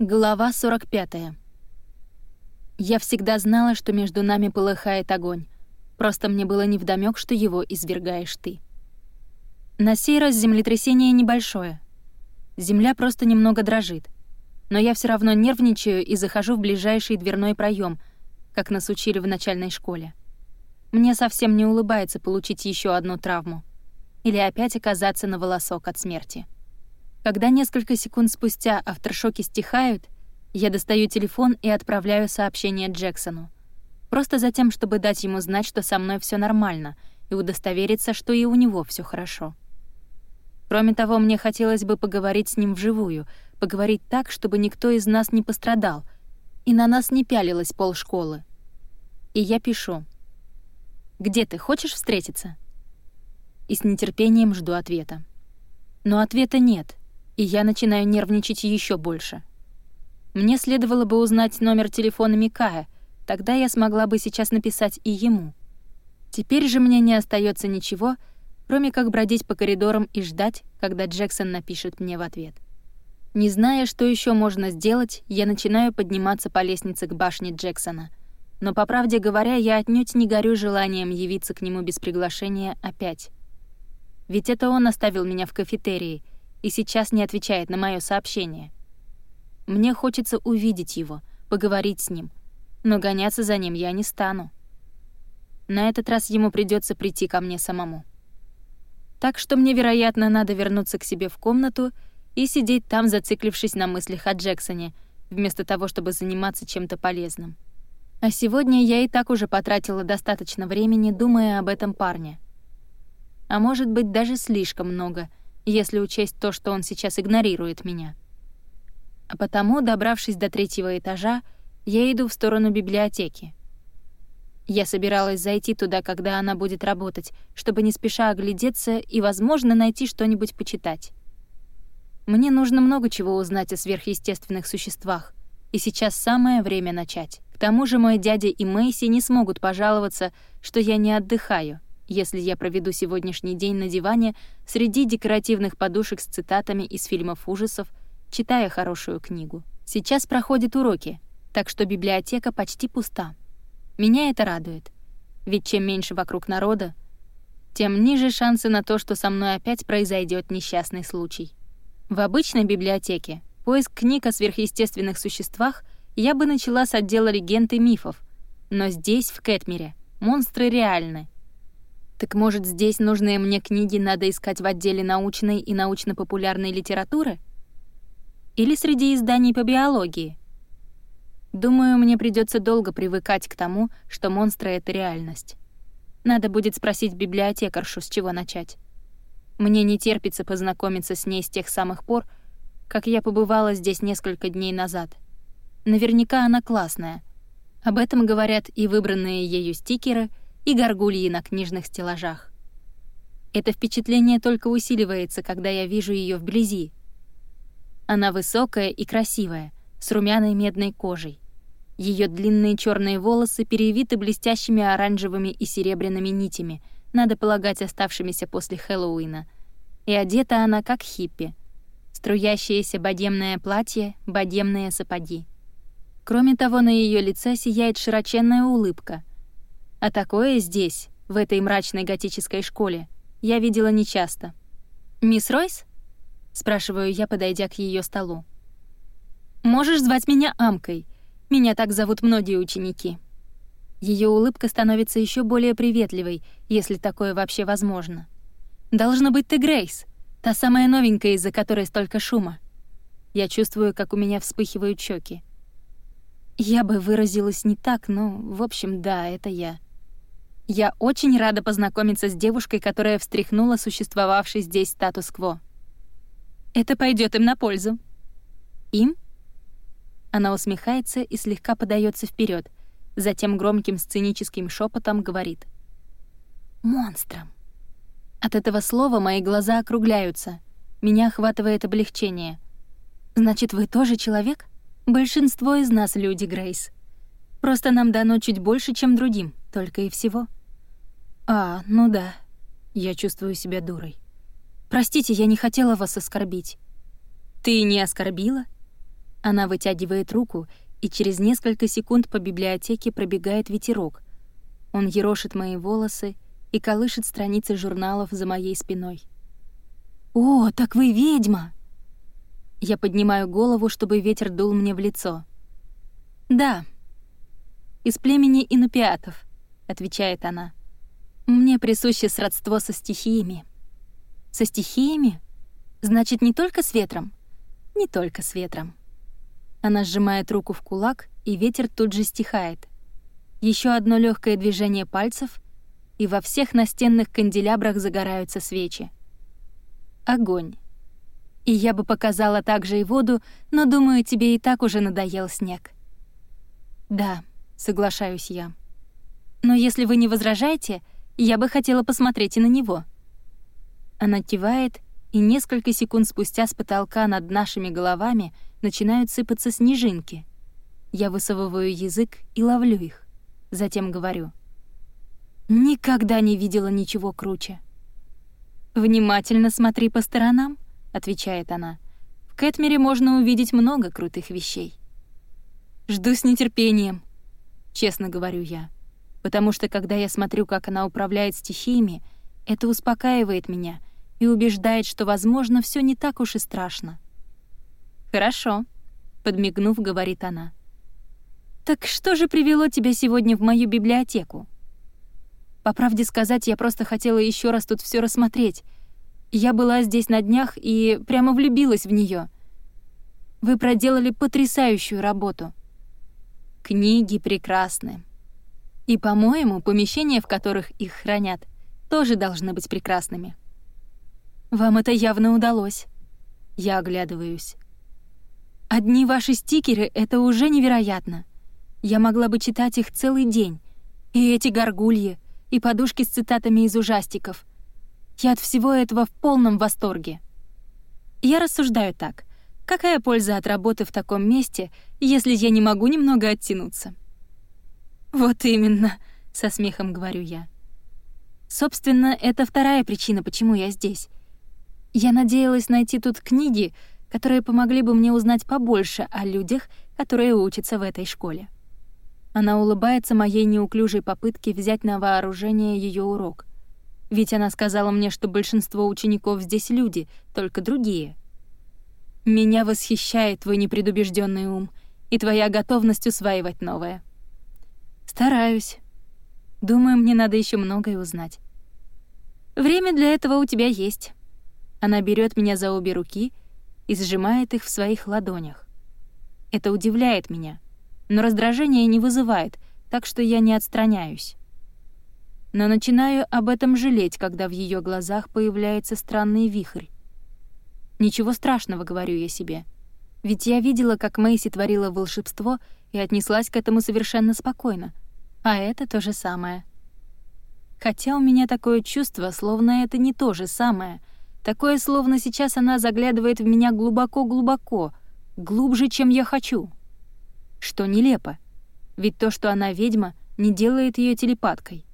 Глава 45. Я всегда знала, что между нами полыхает огонь. Просто мне было невдомёк, что его извергаешь ты. На сей раз землетрясение небольшое. Земля просто немного дрожит. Но я все равно нервничаю и захожу в ближайший дверной проем, как нас учили в начальной школе. Мне совсем не улыбается получить еще одну травму. Или опять оказаться на волосок от смерти. Когда несколько секунд спустя авторшоки стихают, я достаю телефон и отправляю сообщение Джексону. Просто за тем, чтобы дать ему знать, что со мной все нормально, и удостовериться, что и у него все хорошо. Кроме того, мне хотелось бы поговорить с ним вживую, поговорить так, чтобы никто из нас не пострадал, и на нас не пялилась полшколы. И я пишу. «Где ты? Хочешь встретиться?» И с нетерпением жду ответа. Но ответа нет, и я начинаю нервничать еще больше. Мне следовало бы узнать номер телефона Микая, тогда я смогла бы сейчас написать и ему. Теперь же мне не остается ничего, кроме как бродить по коридорам и ждать, когда Джексон напишет мне в ответ. Не зная, что еще можно сделать, я начинаю подниматься по лестнице к башне Джексона. Но, по правде говоря, я отнюдь не горю желанием явиться к нему без приглашения опять. Ведь это он оставил меня в кафетерии — и сейчас не отвечает на мое сообщение. Мне хочется увидеть его, поговорить с ним, но гоняться за ним я не стану. На этот раз ему придется прийти ко мне самому. Так что мне, вероятно, надо вернуться к себе в комнату и сидеть там, зациклившись на мыслях о Джексоне, вместо того, чтобы заниматься чем-то полезным. А сегодня я и так уже потратила достаточно времени, думая об этом парне. А может быть, даже слишком много — если учесть то, что он сейчас игнорирует меня. А потому, добравшись до третьего этажа, я иду в сторону библиотеки. Я собиралась зайти туда, когда она будет работать, чтобы не спеша оглядеться и, возможно, найти что-нибудь почитать. Мне нужно много чего узнать о сверхъестественных существах, и сейчас самое время начать. К тому же мой дядя и Мэйси не смогут пожаловаться, что я не отдыхаю — если я проведу сегодняшний день на диване среди декоративных подушек с цитатами из фильмов ужасов, читая хорошую книгу. Сейчас проходят уроки, так что библиотека почти пуста. Меня это радует. Ведь чем меньше вокруг народа, тем ниже шансы на то, что со мной опять произойдет несчастный случай. В обычной библиотеке поиск книг о сверхъестественных существах я бы начала с отдела легенд и мифов, но здесь, в Кэтмере, монстры реальны — так может, здесь нужные мне книги надо искать в отделе научной и научно-популярной литературы? Или среди изданий по биологии? Думаю, мне придется долго привыкать к тому, что монстры — это реальность. Надо будет спросить библиотекаршу, с чего начать. Мне не терпится познакомиться с ней с тех самых пор, как я побывала здесь несколько дней назад. Наверняка она классная. Об этом говорят и выбранные ею стикеры — и горгульи на книжных стеллажах. Это впечатление только усиливается, когда я вижу ее вблизи. Она высокая и красивая, с румяной медной кожей. Ее длинные черные волосы перевиты блестящими оранжевыми и серебряными нитями, надо полагать, оставшимися после Хэллоуина. И одета она как хиппи. Струящееся богемное платье, богемные сапоги. Кроме того, на ее лице сияет широченная улыбка, а такое здесь, в этой мрачной готической школе, я видела нечасто. «Мисс Ройс?» — спрашиваю я, подойдя к ее столу. «Можешь звать меня Амкой. Меня так зовут многие ученики». Ее улыбка становится еще более приветливой, если такое вообще возможно. «Должно быть ты Грейс, та самая новенькая, из-за которой столько шума». Я чувствую, как у меня вспыхивают щеки. Я бы выразилась не так, но, в общем, да, это я. Я очень рада познакомиться с девушкой, которая встряхнула существовавший здесь статус-кво. Это пойдет им на пользу. Им? Она усмехается и слегка подается вперед, затем громким сценическим шепотом говорит. «Монстром». От этого слова мои глаза округляются. Меня охватывает облегчение. «Значит, вы тоже человек? Большинство из нас люди, Грейс. Просто нам дано чуть больше, чем другим, только и всего». «А, ну да. Я чувствую себя дурой. Простите, я не хотела вас оскорбить». «Ты не оскорбила?» Она вытягивает руку, и через несколько секунд по библиотеке пробегает ветерок. Он ерошит мои волосы и колышет страницы журналов за моей спиной. «О, так вы ведьма!» Я поднимаю голову, чтобы ветер дул мне в лицо. «Да, из племени инупиатов», — отвечает она. «Мне присуще сродство со стихиями». «Со стихиями? Значит, не только с ветром?» «Не только с ветром». Она сжимает руку в кулак, и ветер тут же стихает. Еще одно легкое движение пальцев, и во всех настенных канделябрах загораются свечи. Огонь. И я бы показала также и воду, но, думаю, тебе и так уже надоел снег. Да, соглашаюсь я. Но если вы не возражаете, я бы хотела посмотреть и на него. Она кивает, и несколько секунд спустя с потолка над нашими головами начинают сыпаться снежинки. Я высовываю язык и ловлю их. Затем говорю. «Никогда не видела ничего круче». «Внимательно смотри по сторонам», — отвечает она. «В Кэтмере можно увидеть много крутых вещей». «Жду с нетерпением», — честно говорю я. Потому что, когда я смотрю, как она управляет стихиями, это успокаивает меня и убеждает, что, возможно, все не так уж и страшно. «Хорошо», — подмигнув, говорит она. «Так что же привело тебя сегодня в мою библиотеку?» По правде сказать, я просто хотела еще раз тут все рассмотреть. Я была здесь на днях и прямо влюбилась в нее. Вы проделали потрясающую работу. Книги прекрасны. И, по-моему, помещения, в которых их хранят, тоже должны быть прекрасными. Вам это явно удалось. Я оглядываюсь. Одни ваши стикеры — это уже невероятно. Я могла бы читать их целый день. И эти горгульи, и подушки с цитатами из ужастиков. Я от всего этого в полном восторге. Я рассуждаю так. Какая польза от работы в таком месте, если я не могу немного оттянуться? Вот именно, со смехом говорю я. Собственно, это вторая причина, почему я здесь. Я надеялась найти тут книги, которые помогли бы мне узнать побольше о людях, которые учатся в этой школе. Она улыбается моей неуклюжей попытке взять на вооружение ее урок. Ведь она сказала мне, что большинство учеников здесь люди, только другие. Меня восхищает твой непредубежденный ум и твоя готовность усваивать новое. Стараюсь. Думаю, мне надо еще многое узнать. Время для этого у тебя есть. Она берет меня за обе руки и сжимает их в своих ладонях. Это удивляет меня — но раздражение не вызывает, так что я не отстраняюсь. Но начинаю об этом жалеть, когда в ее глазах появляется странный вихрь. «Ничего страшного», — говорю я себе. Ведь я видела, как Мэйси творила волшебство и отнеслась к этому совершенно спокойно. А это то же самое. Хотя у меня такое чувство, словно это не то же самое. Такое, словно сейчас она заглядывает в меня глубоко-глубоко, глубже, чем я хочу что нелепо, ведь то, что она ведьма, не делает ее телепаткой.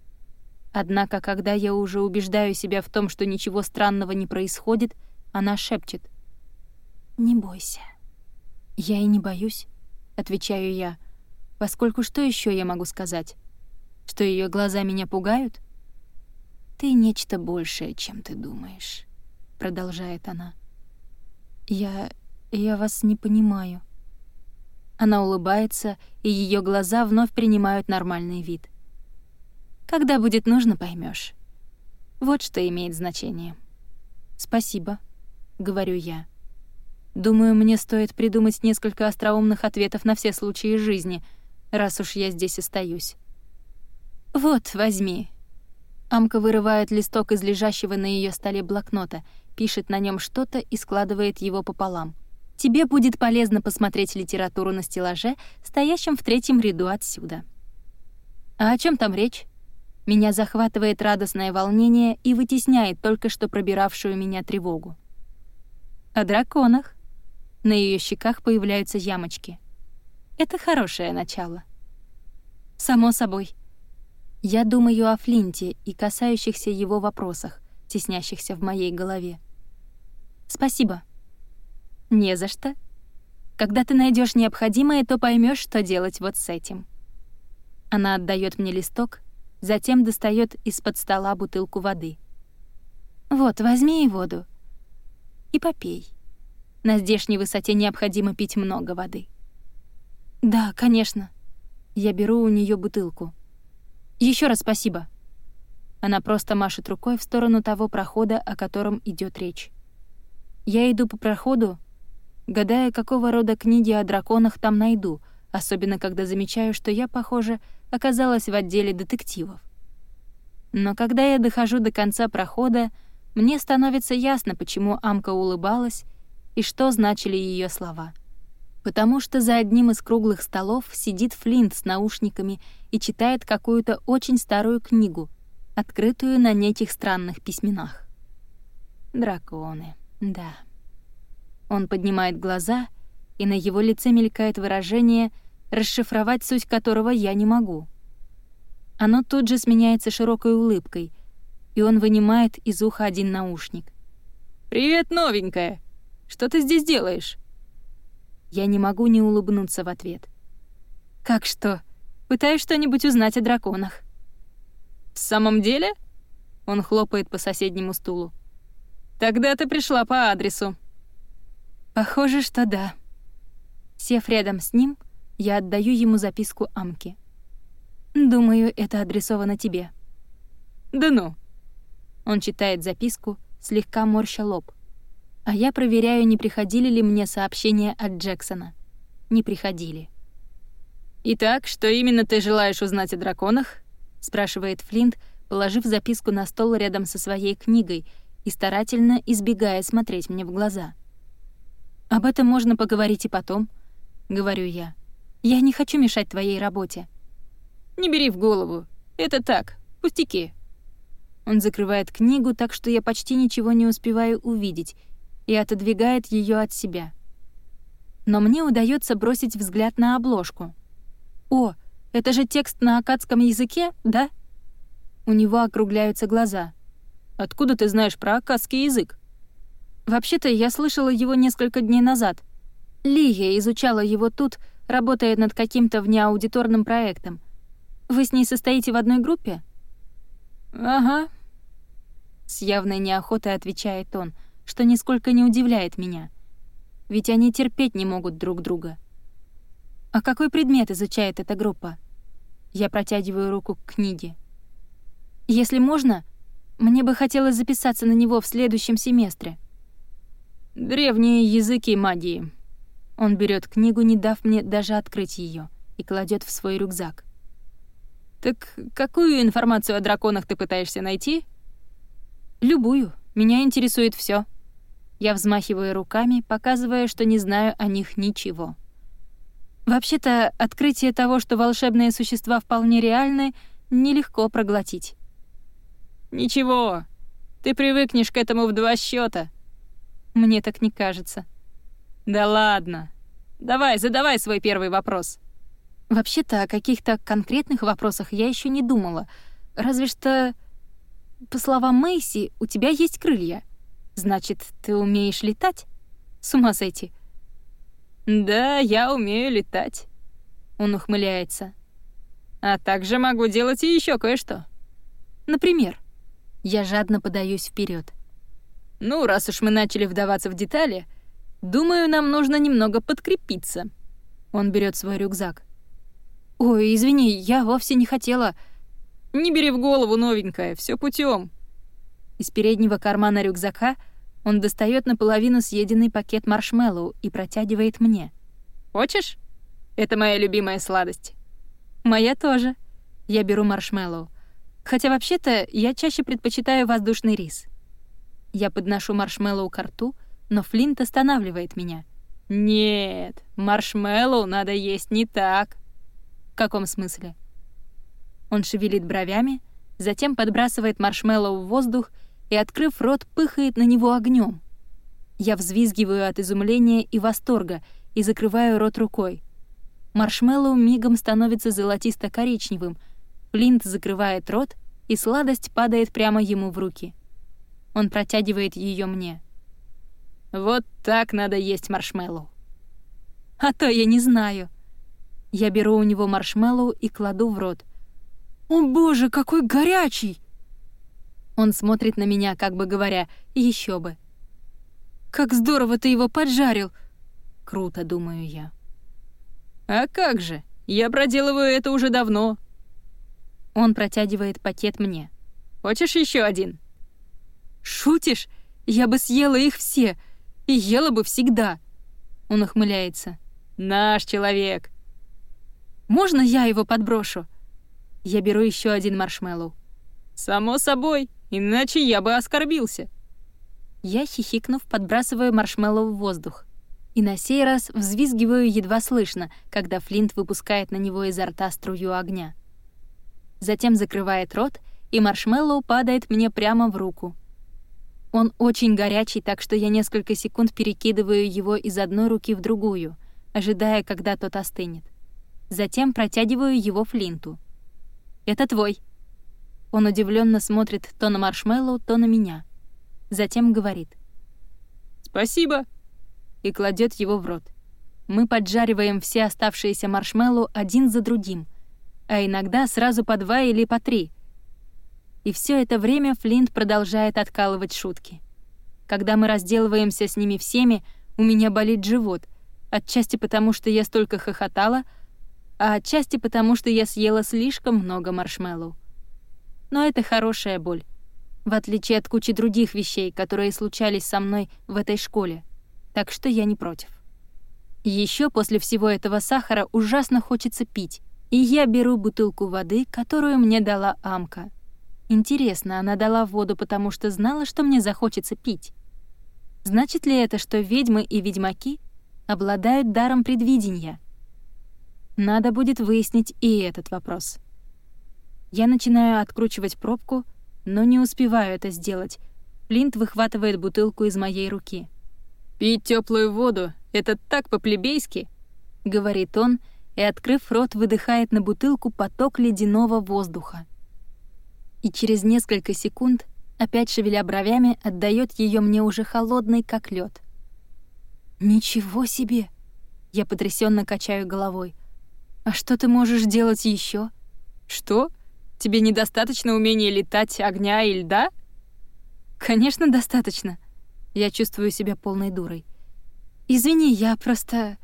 Однако, когда я уже убеждаю себя в том, что ничего странного не происходит, она шепчет. «Не бойся». «Я и не боюсь», — отвечаю я, поскольку что еще я могу сказать? Что ее глаза меня пугают? «Ты нечто большее, чем ты думаешь», — продолжает она. «Я... я вас не понимаю», она улыбается, и ее глаза вновь принимают нормальный вид. Когда будет нужно, поймешь. Вот что имеет значение. Спасибо, говорю я. Думаю, мне стоит придумать несколько остроумных ответов на все случаи жизни, раз уж я здесь остаюсь. Вот, возьми. Амка вырывает листок из лежащего на ее столе блокнота, пишет на нем что-то и складывает его пополам. Тебе будет полезно посмотреть литературу на стеллаже, стоящем в третьем ряду отсюда. А о чем там речь? Меня захватывает радостное волнение и вытесняет только что пробиравшую меня тревогу. О драконах. На ее щеках появляются ямочки. Это хорошее начало. Само собой. Я думаю о Флинте и касающихся его вопросах, теснящихся в моей голове. Спасибо. «Не за что». Когда ты найдешь необходимое, то поймешь, что делать вот с этим. Она отдает мне листок, затем достает из-под стола бутылку воды. Вот, возьми и воду. И попей. На здешней высоте необходимо пить много воды. Да, конечно. Я беру у нее бутылку. Еще раз спасибо. Она просто машет рукой в сторону того прохода, о котором идет речь. Я иду по проходу, гадая, какого рода книги о драконах там найду, особенно когда замечаю, что я, похоже, оказалась в отделе детективов. Но когда я дохожу до конца прохода, мне становится ясно, почему Амка улыбалась и что значили ее слова. Потому что за одним из круглых столов сидит Флинт с наушниками и читает какую-то очень старую книгу, открытую на неких странных письменах. Драконы, да. Он поднимает глаза, и на его лице мелькает выражение, расшифровать суть которого я не могу. Оно тут же сменяется широкой улыбкой, и он вынимает из уха один наушник. «Привет, новенькая! Что ты здесь делаешь?» Я не могу не улыбнуться в ответ. «Как что? Пытаюсь что-нибудь узнать о драконах». «В самом деле?» Он хлопает по соседнему стулу. «Тогда ты пришла по адресу». Похоже, что да. Сев рядом с ним, я отдаю ему записку Амки. Думаю, это адресовано тебе. Да ну. Он читает записку, слегка морща лоб. А я проверяю, не приходили ли мне сообщения от Джексона. Не приходили. «Итак, что именно ты желаешь узнать о драконах?» — спрашивает Флинт, положив записку на стол рядом со своей книгой и старательно избегая смотреть мне в глаза. «Об этом можно поговорить и потом», — говорю я. «Я не хочу мешать твоей работе». «Не бери в голову. Это так, пустяки». Он закрывает книгу так, что я почти ничего не успеваю увидеть, и отодвигает ее от себя. Но мне удается бросить взгляд на обложку. «О, это же текст на акадском языке, да?» У него округляются глаза. «Откуда ты знаешь про акадский язык?» Вообще-то я слышала его несколько дней назад. Лия изучала его тут, работая над каким-то внеаудиторным проектом. Вы с ней состоите в одной группе? Ага. С явной неохотой отвечает он, что нисколько не удивляет меня. Ведь они терпеть не могут друг друга. А какой предмет изучает эта группа? Я протягиваю руку к книге. Если можно, мне бы хотелось записаться на него в следующем семестре. Древние языки магии. Он берет книгу, не дав мне даже открыть ее, и кладет в свой рюкзак. Так какую информацию о драконах ты пытаешься найти? Любую. Меня интересует все. Я взмахиваю руками, показывая, что не знаю о них ничего. Вообще-то, открытие того, что волшебные существа вполне реальны, нелегко проглотить. Ничего, ты привыкнешь к этому в два счета. Мне так не кажется. Да ладно. Давай, задавай свой первый вопрос. Вообще-то о каких-то конкретных вопросах я еще не думала. Разве что, по словам Мэйси, у тебя есть крылья. Значит, ты умеешь летать? С ума сойти. Да, я умею летать. Он ухмыляется. А также могу делать и еще кое-что. Например, я жадно подаюсь вперед. Ну, раз уж мы начали вдаваться в детали, думаю, нам нужно немного подкрепиться. Он берет свой рюкзак. Ой, извини, я вовсе не хотела. Не бери в голову, новенькая, все путем. Из переднего кармана рюкзака он достает наполовину съеденный пакет маршмеллоу и протягивает мне. Хочешь? Это моя любимая сладость. Моя тоже. Я беру маршмеллоу. Хотя вообще-то я чаще предпочитаю воздушный рис. Я подношу маршмеллоу к рту, но Флинт останавливает меня. «Нет, маршмеллоу надо есть не так». «В каком смысле?» Он шевелит бровями, затем подбрасывает маршмеллоу в воздух и, открыв рот, пыхает на него огнем. Я взвизгиваю от изумления и восторга и закрываю рот рукой. Маршмеллоу мигом становится золотисто-коричневым, Флинт закрывает рот, и сладость падает прямо ему в руки. Он протягивает ее мне. Вот так надо есть маршмеллоу. А то я не знаю. Я беру у него маршмеллоу и кладу в рот. «О боже, какой горячий!» Он смотрит на меня, как бы говоря, еще бы. «Как здорово ты его поджарил!» Круто, думаю я. «А как же? Я проделываю это уже давно». Он протягивает пакет мне. «Хочешь еще один?» «Шутишь? Я бы съела их все. И ела бы всегда». Он ухмыляется. «Наш человек». «Можно я его подброшу?» Я беру еще один маршмеллоу. «Само собой, иначе я бы оскорбился». Я, хихикнув, подбрасываю маршмеллоу в воздух. И на сей раз взвизгиваю едва слышно, когда Флинт выпускает на него изо рта струю огня. Затем закрывает рот, и маршмеллоу падает мне прямо в руку. Он очень горячий, так что я несколько секунд перекидываю его из одной руки в другую, ожидая, когда тот остынет. Затем протягиваю его Флинту. «Это твой». Он удивленно смотрит то на маршмеллоу, то на меня. Затем говорит. «Спасибо», и кладет его в рот. Мы поджариваем все оставшиеся маршмеллоу один за другим, а иногда сразу по два или по три. И все это время Флинт продолжает откалывать шутки. Когда мы разделываемся с ними всеми, у меня болит живот, отчасти потому, что я столько хохотала, а отчасти потому, что я съела слишком много маршмеллоу. Но это хорошая боль, в отличие от кучи других вещей, которые случались со мной в этой школе, так что я не против. Еще после всего этого сахара ужасно хочется пить, и я беру бутылку воды, которую мне дала Амка. Интересно, она дала воду, потому что знала, что мне захочется пить. Значит ли это, что ведьмы и ведьмаки обладают даром предвидения? Надо будет выяснить и этот вопрос. Я начинаю откручивать пробку, но не успеваю это сделать. Флинт выхватывает бутылку из моей руки. «Пить теплую воду — это так по-плебейски», — говорит он, и, открыв рот, выдыхает на бутылку поток ледяного воздуха. И через несколько секунд, опять шевеля бровями, отдает ее мне уже холодной, как лед. «Ничего себе!» Я потрясенно качаю головой. А что ты можешь делать еще? Что? Тебе недостаточно умения летать, огня и льда? Конечно, достаточно. Я чувствую себя полной дурой. Извини, я просто...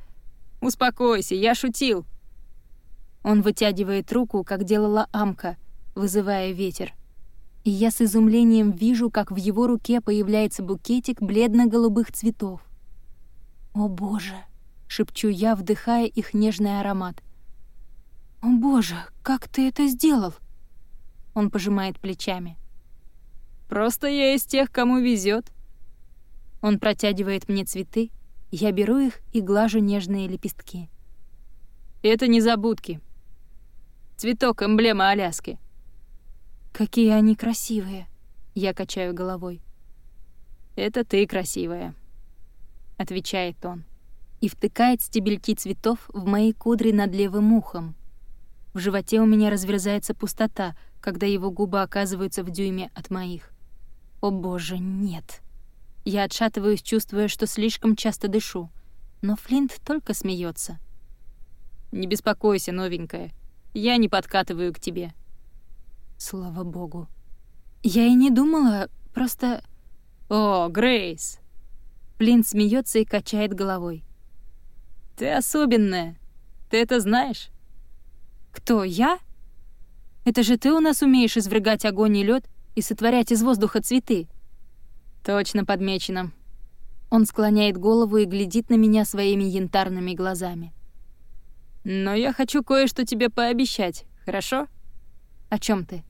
Успокойся, я шутил. Он вытягивает руку, как делала Амка, вызывая ветер. И я с изумлением вижу, как в его руке появляется букетик бледно-голубых цветов. «О боже!» — шепчу я, вдыхая их нежный аромат — «О боже, как ты это сделал?» Он пожимает плечами. «Просто я из тех, кому везет. Он протягивает мне цветы, я беру их и глажу нежные лепестки. «Это незабудки. Цветок — эмблема Аляски». «Какие они красивые!» — я качаю головой. «Это ты красивая», — отвечает он и втыкает стебельки цветов в мои кудри над левым ухом. В животе у меня разверзается пустота, когда его губы оказываются в дюйме от моих. О боже, нет. Я отшатываюсь, чувствуя, что слишком часто дышу. Но Флинт только смеется. «Не беспокойся, новенькая. Я не подкатываю к тебе». Слава богу. Я и не думала, просто... «О, Грейс!» Флинт смеется и качает головой. «Ты особенная. Ты это знаешь?» «Кто, я? Это же ты у нас умеешь извергать огонь и лед и сотворять из воздуха цветы». «Точно подмечено». Он склоняет голову и глядит на меня своими янтарными глазами. «Но я хочу кое-что тебе пообещать, хорошо?» «О чем ты?»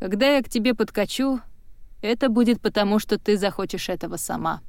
«Когда я к тебе подкачу, это будет потому, что ты захочешь этого сама».